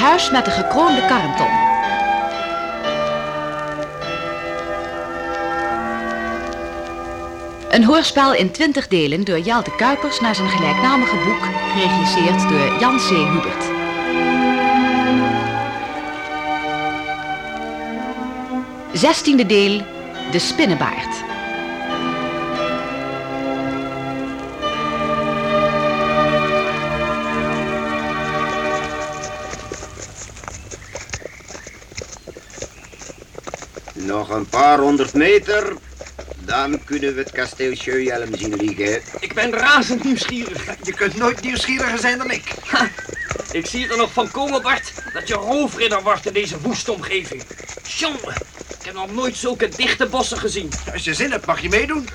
huis met de gekroonde karrenton. Een hoorspel in twintig delen door Jelte Kuipers naar zijn gelijknamige boek, geregisseerd door Jan C. Hubert. Zestiende deel, De Spinnenbaard. Nog een paar honderd meter, dan kunnen we het kasteel Scheujelm zien liggen. Ik ben razend nieuwsgierig. Je kunt nooit nieuwsgieriger zijn dan ik. Ik zie er nog van komen, Bart, dat je roofridder wordt in deze woeste omgeving. Jongen, ik heb nog nooit zulke dichte bossen gezien. Als je zin hebt, mag je meedoen.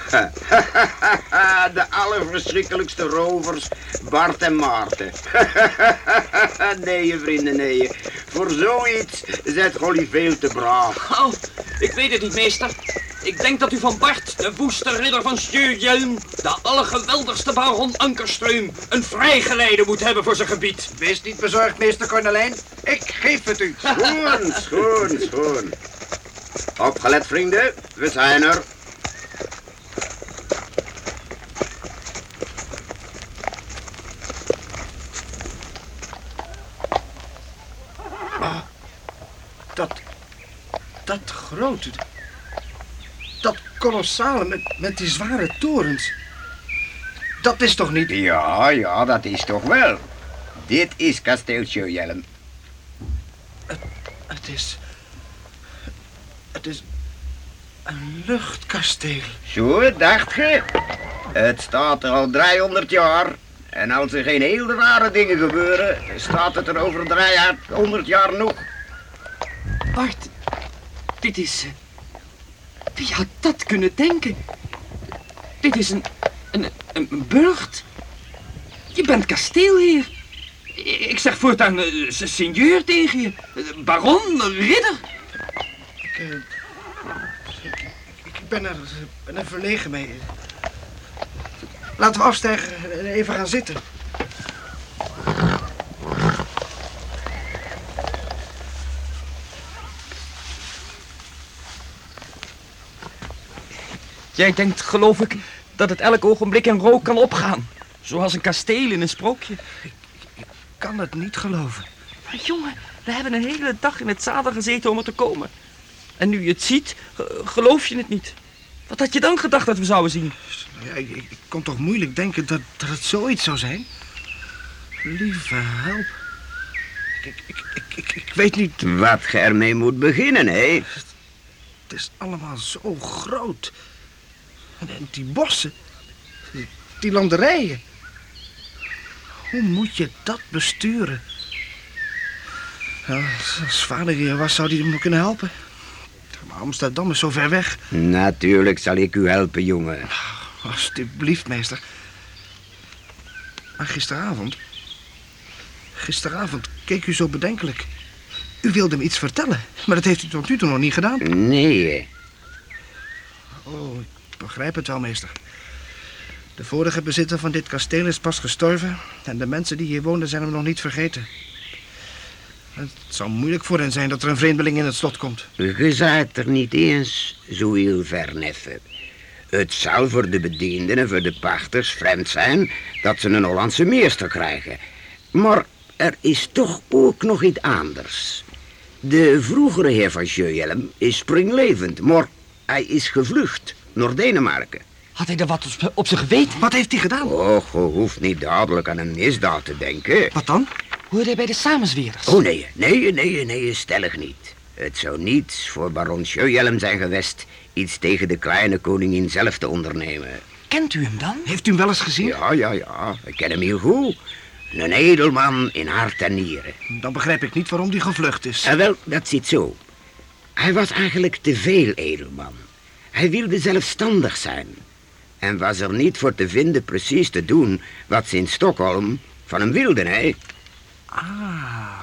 De allerverschrikkelijkste rovers, Bart en Maarten. nee, vrienden, nee. Voor zoiets zet Golly veel te braaf. Oh, ik weet het niet, meester. Ik denk dat u van Bart, de woeste ridder van Stjeurjelm, de allergeweldigste baron Ankerstreum, een vrijgeleide moet hebben voor zijn gebied. Wees niet bezorgd, meester Cornelijn. Ik geef het u. Schoon, schoon, schoon. Opgelet, vrienden. We zijn er. Dat, dat kolossale met, met die zware torens. Dat is toch niet... Ja, ja, dat is toch wel. Dit is kasteel Scheujelm. Het is... Het is een luchtkasteel. Zo, dacht je? Het staat er al 300 jaar. En als er geen heel rare dingen gebeuren, staat het er over 300 jaar nog. Bart, dit is... eh, Wie had dat kunnen denken? Dit is een... een, een, een burcht. Je bent kasteelheer. Ik zeg voortaan uh, seigneur tegen je. Eh, Baron, ridder. Ik ben, er, ben er verlegen mee. Laten we afstijgen en even gaan zitten. Jij denkt, geloof ik, dat het elk ogenblik in rook kan opgaan. Zoals een kasteel in een sprookje. Ik kan het niet geloven. Maar jongen, we hebben een hele dag in het zadel gezeten om er te komen. En nu je het ziet, ge- geloof je het niet. Wat had je dan gedacht dat we zouden zien? Ja, ik, ik, ik kon toch moeilijk denken dat, dat het zoiets zou zijn? Lieve help. Ik, ik, ik, ik, ik weet niet. Wat je ermee moet beginnen, hè? Het is allemaal zo groot. En, die bossen. Die, landerijen. Hoe moet je dat besturen? Als vader hier was, zou hij me kunnen helpen. Maar Amsterdam is zo ver weg. Natuurlijk zal ik u helpen, jongen. Alsjeblieft, meester. Maar gisteravond... Gisteravond keek u zo bedenkelijk. U wilde me iets vertellen, maar dat heeft u tot nu toe nog niet gedaan. Nee. Oh, begrijp het wel, meester. De vorige bezitter van dit kasteel is pas gestorven... en de mensen die hier woonden zijn hem nog niet vergeten. Het zou moeilijk voor hen zijn dat er een vreemdeling in het slot komt. Je zijt er niet eens zo heel ver, neffe. Het zou voor de bedienden en voor de pachters vreemd zijn dat ze een Hollandse meester krijgen. Maar er is toch ook nog iets anders. De vroegere heer van Scheujelm is springlevend, maar hij is gevlucht naar Denemarken. Had hij er wat op, op zijn geweten? Wat heeft hij gedaan? Och, je hoeft niet dadelijk aan een misdaad te denken. Wat dan? Hoorde hij bij de samenzweerders? Oh nee, nee, nee, nee, stellig niet. Het zou niets voor baron Scheujelm zijn geweest iets tegen de kleine koningin zelf te ondernemen. Kent u hem dan? Heeft u hem wel eens gezien? Ja, ja, ja, ik ken hem heel goed. Een edelman in hart en nieren. Dan begrijp ik niet waarom hij gevlucht is. En wel, dat zit zo. Hij was eigenlijk te veel edelman. Hij wilde zelfstandig zijn. En was er niet voor te vinden precies te doen wat ze in Stockholm van hem wilden, hè? Ah,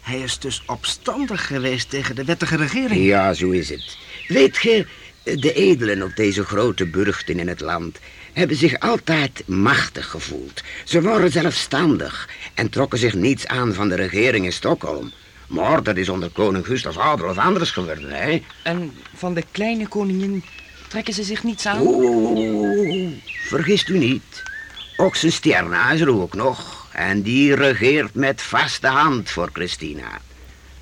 hij is dus opstandig geweest tegen de wettige regering. Ja, zo is het. Weet je, De edelen op deze grote burchten in het land hebben zich altijd machtig gevoeld. Ze waren zelfstandig en trokken zich niets aan van de regering in Stockholm. Maar dat is onder koning Gustav Adolf anders geworden, hè? En van de kleine koningin trekken ze zich niets aan? Oeh, vergist u niet. Oxenstierna is er ook nog. En die regeert met vaste hand voor Christina.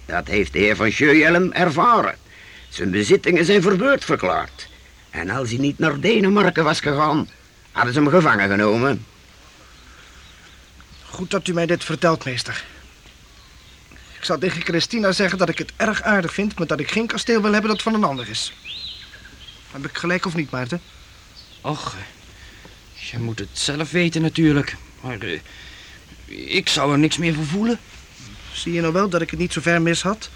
Dat heeft de heer van Scheujelm ervaren. Zijn bezittingen zijn verbeurd verklaard. En als hij niet naar Denemarken was gegaan, hadden ze hem gevangen genomen. Goed dat u mij dit vertelt, meester. Ik zal tegen Christina zeggen dat ik het erg aardig vind, maar dat ik geen kasteel wil hebben dat van een ander is. Heb ik gelijk of niet, Maarten? Och, je moet het zelf weten natuurlijk. Maar eh, ik zou er niks meer voor voelen. Zie je nou wel dat ik het niet zo ver mis had?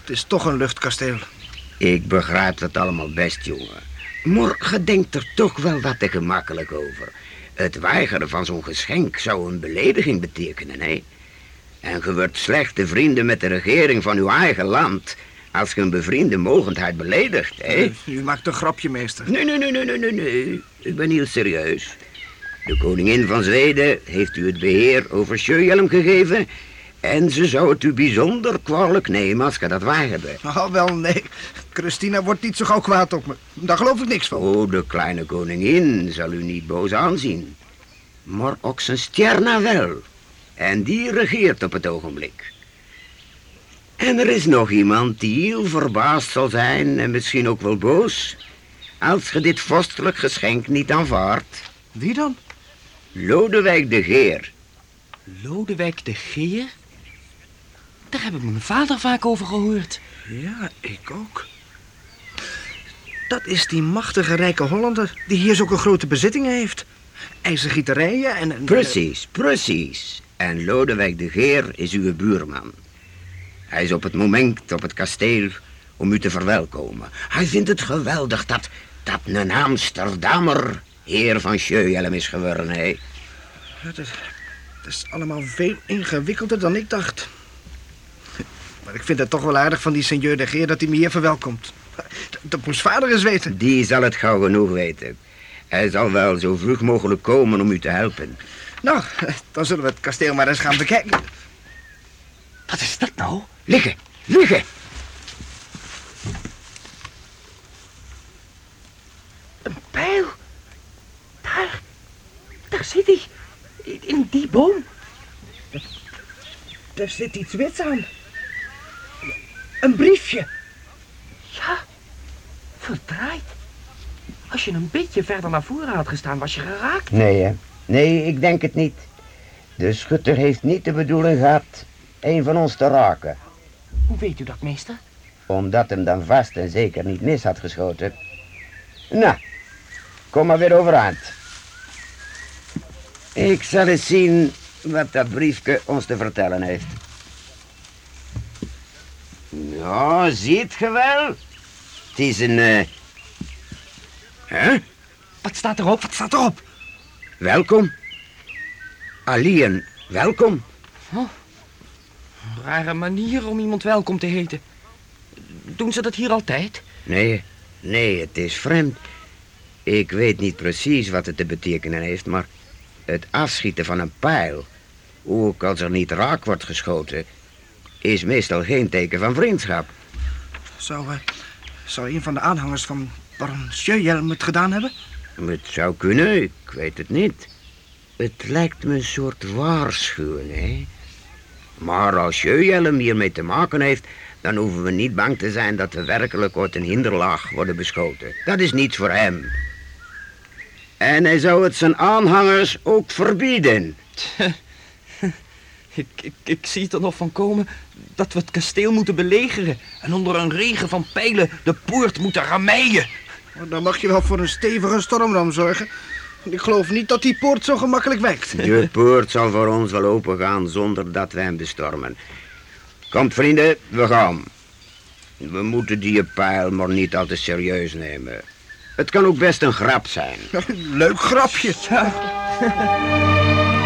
Het is toch een luchtkasteel. Ik begrijp dat allemaal best, jongen. Maar je denkt er toch wel wat te gemakkelijk over. Het weigeren van zo'n geschenk zou een belediging betekenen, hè? En je wordt slechte vrienden met de regering van uw eigen land... als je een bevriende mogendheid beledigt, hè? U maakt een grapje, meester. Nee, nee, nee, nee, nee, nee, nee. Ik ben heel serieus. De koningin van Zweden heeft u het beheer over Scheujelm gegeven... en ze zou het u bijzonder kwalijk nemen als je dat weigerde. Oh, wel, nee. Christina wordt niet zo gauw kwaad op me. Daar geloof ik niks van. Oh, de kleine koningin zal u niet boos aanzien. Maar ook zijn stjerna wel. En die regeert op het ogenblik. En er is nog iemand die heel verbaasd zal zijn en misschien ook wel boos... als je dit vorstelijk geschenk niet aanvaardt. Wie dan? Lodewijk de Geer. Lodewijk de Geer? Daar heb ik mijn vader vaak over gehoord. Ja, ik ook. Dat is die machtige rijke Hollander die hier zulke grote bezittingen heeft. IJzergieterijen en... en Precies, precies. En Lodewijk de Geer is uw buurman. Hij is op het moment op het kasteel om u te verwelkomen. Hij vindt het geweldig dat, dat een Amsterdammer heer van Scheujelm is geworden, hè? Het is, het is allemaal veel ingewikkelder dan ik dacht. Maar ik vind het toch wel aardig van die seigneur de Geer dat hij me hier verwelkomt. Dat moest vader eens weten. Die zal het gauw genoeg weten. Hij zal wel zo vroeg mogelijk komen om u te helpen. Nou, dan zullen we het kasteel maar eens gaan bekijken. Wat is dat nou? Liggen, liggen. Een pijl. Daar. Daar zit hij. In, die boom. Er zit iets wits aan. Een briefje. Ja. Verdraaid. Als je een beetje verder naar voren had gestaan, was je geraakt. Nee, hè? Nee, ik denk het niet. De schutter heeft niet de bedoeling gehad een van ons te raken. Hoe weet u dat, meester? Omdat hem dan vast en zeker niet mis had geschoten. Nou, kom maar weer overeind. Ik zal eens zien wat dat briefje ons te vertellen heeft. Nou, ziet ge wel? Het is een... eh Hè? Wat staat erop? Wat staat erop? Welkom. Alien, welkom. Rare manier om iemand welkom te heten. Doen ze dat hier altijd? Nee, nee, het is vreemd. Ik weet niet precies wat het te betekenen heeft, maar het afschieten van een pijl, ook als er niet raak wordt geschoten, is meestal geen teken van vriendschap. Zou, eh, zou een van de aanhangers van Baron Scheujelm het gedaan hebben? Het zou kunnen, ik weet het niet. Het lijkt me een soort waarschuwing, hè. Maar als Scheujelm hiermee te maken heeft, dan hoeven we niet bang te zijn dat we werkelijk uit een hinderlaag worden beschoten. Dat is niets voor hem. En hij zou het zijn aanhangers ook verbieden. Ik, ik, zie het er nog van komen dat we het kasteel moeten belegeren... en onder een regen van pijlen de poort moeten rameien. Maar Dan mag je wel voor een stevige stormram zorgen. Ik geloof niet dat die poort zo gemakkelijk wijkt. De poort zal voor ons wel opengaan zonder dat wij hem bestormen. Komt vrienden, we gaan. We moeten die pijl maar niet al te serieus nemen. Het kan ook best een grap zijn. Leuk grapje.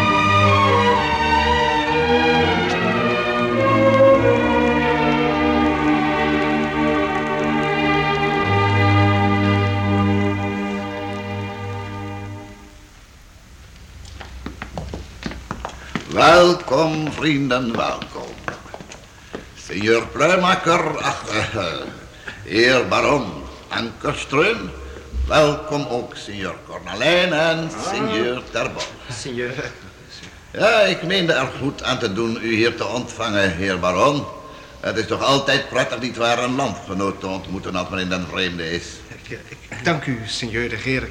Welkom, vrienden, welkom. Signor Pluimaker, ach, eh, heer baron Ankerström. Welkom ook, signor Cornelijn en signor Terbos. Signor. Ja, ik meende er goed aan te doen u hier te ontvangen, heer baron. Het is toch altijd prettig niet waar een landgenoot te ontmoeten als men in den vreemde is. Ik, ik dank u, signor de Geer.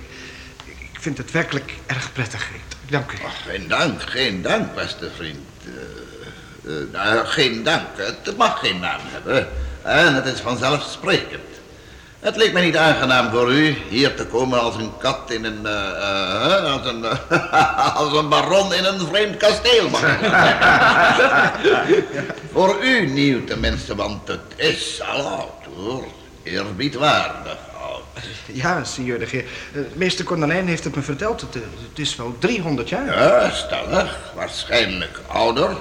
Vind het werkelijk erg prettig. Ik, dank u. Ach, geen dank, geen dank, beste vriend. Eh, eh, nou, geen dank, het mag geen naam hebben. En het is vanzelfsprekend. Het leek mij niet aangenaam voor u hier te komen als een kat in een... eh, als, een als een baron in een vreemd kasteel. voor u nieuw tenminste, want het is al oud hoor. Eerbiedwaardig. Ja, signor de Geer. Eh, meester Cornelijn heeft het me verteld. Het, eh, het is wel 300 jaar. Ja, stellig. Waarschijnlijk ouder.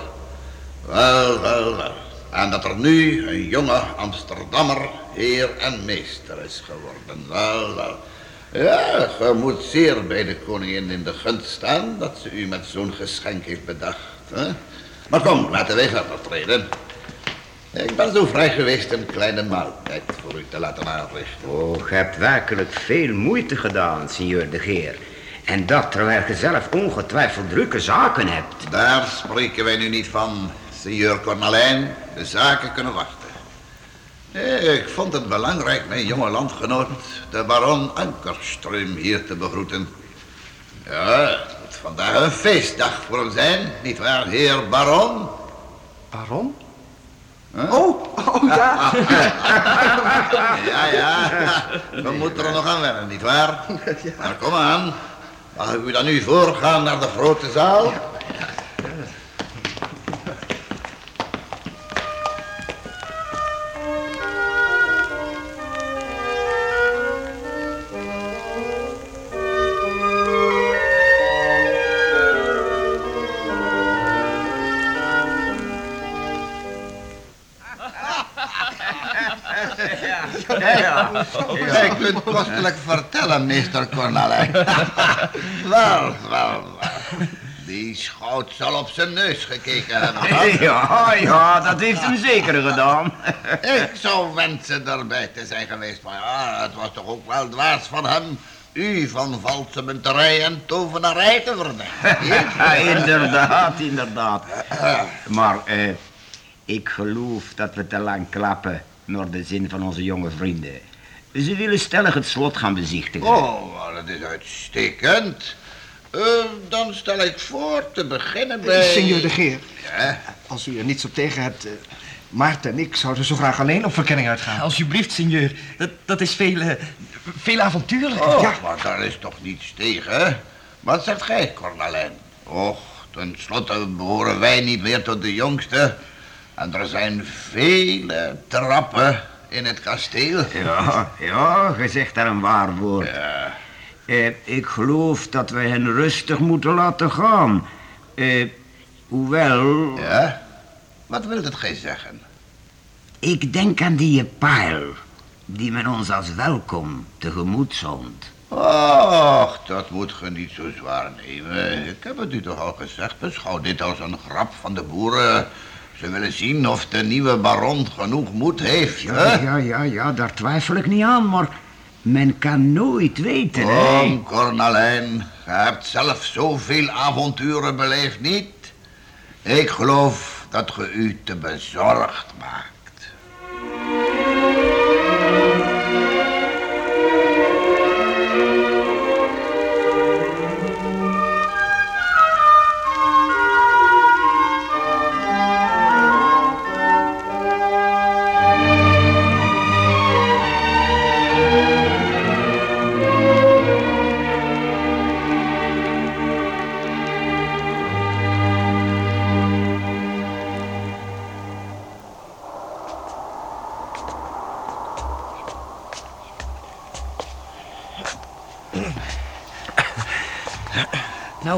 Wel, wel, wel. En dat er nu een jonge Amsterdammer heer en meester is geworden. Wel, wel. Ja, je moet zeer bij de koningin in de gunst staan dat ze u met zo'n geschenk heeft bedacht. Hè? Maar kom, laten wij verder treden. Ik ben zo vrij geweest een kleine maaltijd voor u te laten aanrichten. Oh, je hebt werkelijk veel moeite gedaan, signor de Geer. En dat terwijl je zelf ongetwijfeld drukke zaken hebt. Daar spreken wij nu niet van, signor Cornelijn. De zaken kunnen wachten. Nee, ik vond het belangrijk mijn jonge landgenoot, de baron Ankerström, hier te begroeten. Ja, het moet vandaag een feestdag voor hem zijn, nietwaar, heer baron? Baron? Oh, oh ja. Ja, ja, we moeten er nog aan wennen, nietwaar? Maar kom aan, mag ik u dan nu voorgaan naar de grote zaal? Kunt kostelijk vertellen, meester Cornelijn. wel, wel, wel. Die schout zal op zijn neus gekeken hebben. Ja, ja, dat heeft hem zeker gedaan. Ik zou wensen erbij te zijn geweest, maar ja, het was toch ook wel dwaas van hem u van valse munterij en tovenarij te verdenken. inderdaad, inderdaad. Maar eh, ik geloof dat we te lang klappen naar de zin van onze jonge vrienden. Ze willen stellig het slot gaan bezichtigen. Oh, dat is uitstekend. Eh, dan stel ik voor te beginnen bij... Signor de Geer, Ja, als u er niets op tegen hebt... eh, Maarten en ik zouden zo graag alleen op verkenning uitgaan. Alsjeblieft, sinjeur. Dat, dat is veel, eh, veel avontuurlijker. oh, Ja. maar daar is toch niets tegen. Wat zegt gij, Cornelijn? Och, tenslotte behoren wij niet meer tot de jongste. En er zijn vele trappen in het kasteel. Ja, ja, je zegt daar een waar woord. Ja. Eh, ik geloof dat we hen rustig moeten laten gaan. Eh, hoewel, Ja? Wat wil dat gij zeggen? ik denk aan die pijl die men ons als welkom tegemoet zond. Och, dat moet ge niet zo zwaar nemen. Ik heb het u toch al gezegd. Beschouw dit als een grap van de boeren. Ze willen zien of de nieuwe baron genoeg moed heeft. Ja, hè? ja, ja, ja, daar twijfel ik niet aan, maar men kan nooit weten, hè. Kom, Cornelijn. Je hebt zelf zoveel avonturen beleefd, niet? Ik geloof dat ge u te bezorgd maakt.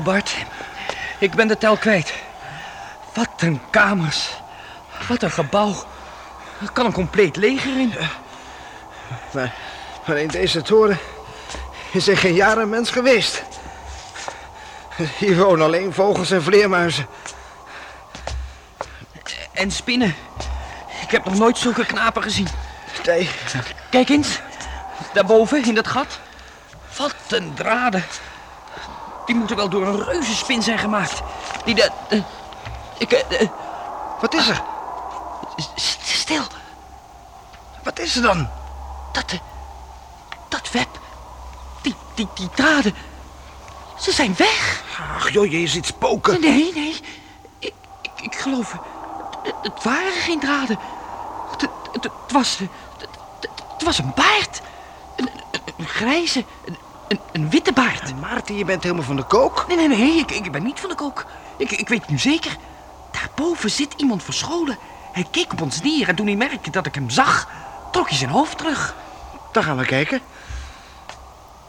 Bart, ik ben de tel kwijt. Wat een kamers. Wat een gebouw. Er kan een compleet leger in. Maar, maar in deze toren is er geen jaar een mens geweest. Hier wonen alleen vogels en vleermuizen. en spinnen. Ik heb nog nooit zulke knapen gezien. Nee, Kijk eens. Daarboven, in dat gat. Wat een draden. Die moeten wel door een reuzenspin zijn gemaakt. Die de- ik... eh, wat is er? stil. Wat is er dan? Dat... eh, dat web. Die, die, die draden. Ze zijn weg. Ach joh, je zit spoken. Nee, nee. Ik, ik, ik geloof... Het, het waren geen draden. Het, het, het was... Het, het, het was een baard. Een, een, een grijze... Een, een, witte baard. Maarten, je bent helemaal van de kook. Nee, nee, nee. Ik, ik ben niet van de kook. Ik, ik weet het nu zeker. Daarboven zit iemand verscholen. Hij keek op ons neer en toen hij merkte dat ik hem zag... trok hij zijn hoofd terug. Dan gaan we kijken.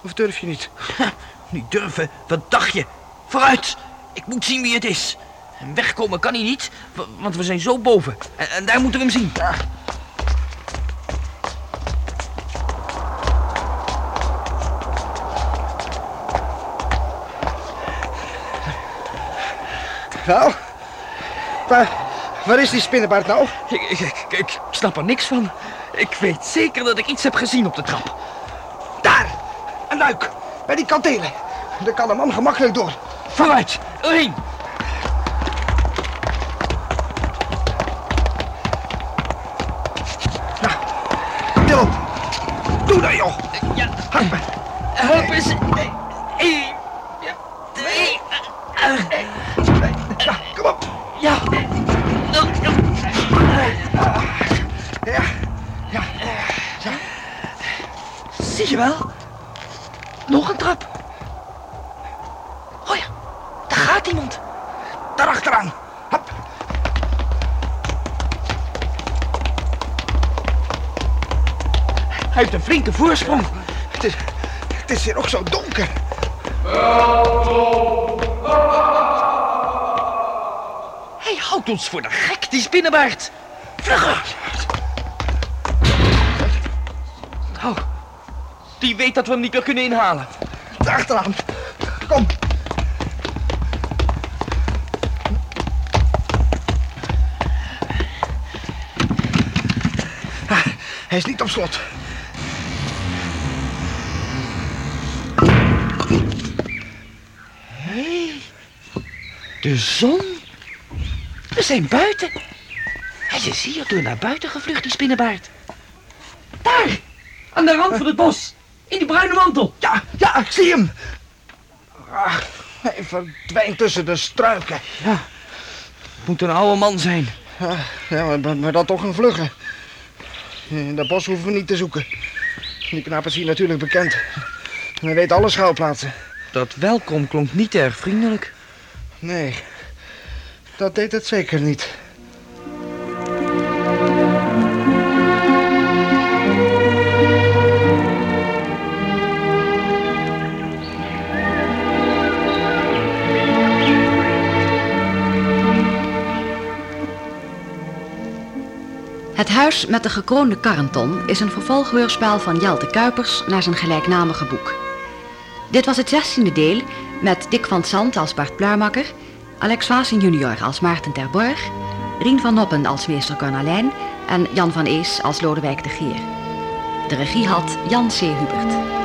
Of durf je niet? Niet durven, wat dacht je? Vooruit, ik moet zien wie het is. En wegkomen kan hij niet, wa- want we zijn zo boven. En, en daar moeten we hem zien. Nou, waar, waar is die spinnenbaard nou? Ik, ik, ik, ik snap er niks van. Ik weet zeker dat ik iets heb gezien op de trap. Daar, een luik, bij die kantelen. Daar kan een man gemakkelijk door. Vooruit, erheen. Til op. Doe dat, joh. Ja, help eens. Eén, ja, twee. Ja, kom op. Ja. Ja, ja. Zie je wel? Nog een trap. Oh ja, daar gaat iemand. Daar achteraan. Hop. Hij heeft een flinke voorsprong. Het is, het is hier ook zo donker. Hij houdt ons voor de gek, die spinnenbaard. Vlugger. Oh, die weet dat we hem niet meer kunnen inhalen. Achteraan. Kom. Ah, hij is niet op slot. De zon? Zijn buiten. Hij is hier door naar buiten gevlucht, die spinnenbaard. Daar, aan de rand van het bos. In die bruine mantel. Ja, ja, ik zie hem. Ah, hij verdwijnt tussen de struiken. Moet een oude man zijn. Ja, maar, maar dan toch een vlugge. In dat bos hoeven we niet te zoeken. Die knaap is hier natuurlijk bekend. En hij weet alle schuilplaatsen. Dat welkom klonk niet erg vriendelijk. Nee, dat deed het zeker niet. Het huis met de gekroonde karrenton is een vervolghoorspel van Jelte Kuipers naar zijn gelijknamige boek. Dit was het zestiende deel met Dick van Sant als Bart Pluimakker, Alex Vaassen junior als Maarten ter Borg, Rien van Noppen als meester Cornalijn en Jan van Ees als Lodewijk de Geer. De regie had Jan C. Hubert.